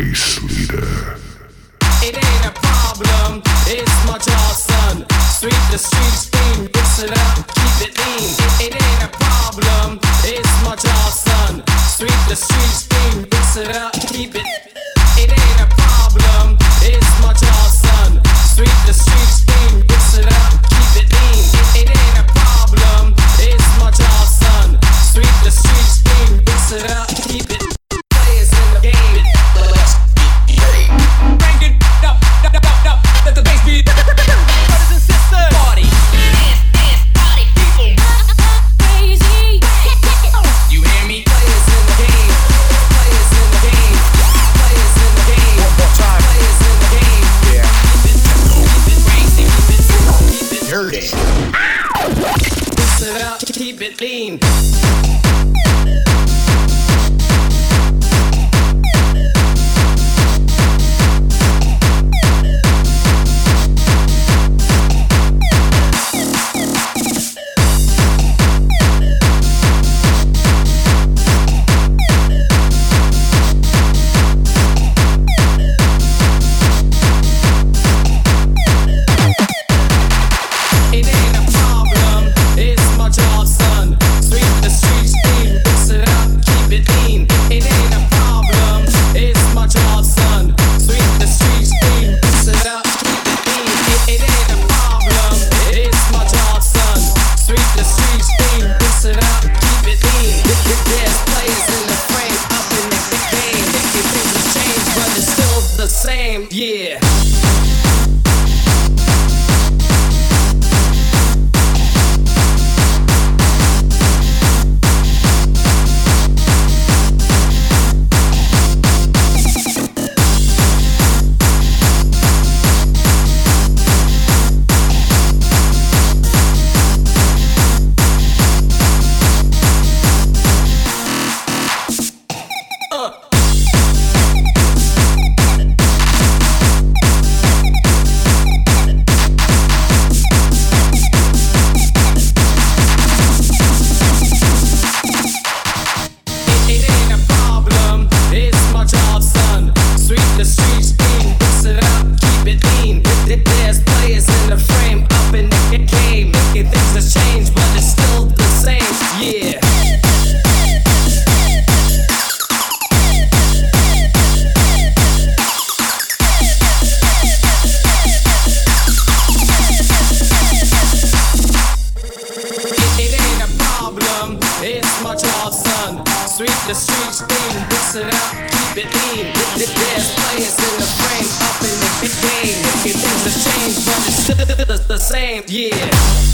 race leader. It ain't a problem, it's my job, son. Sweep the streets clean, mix it up, keep it lean. It ain't a problem, it's my job, son. Sweep the streets It's about keep it lean. the same, yeah. street the streets thing. Bust it out, keep it lean. best players in the frame, up in the big game. Looking things have changed, but it's still the same, yeah.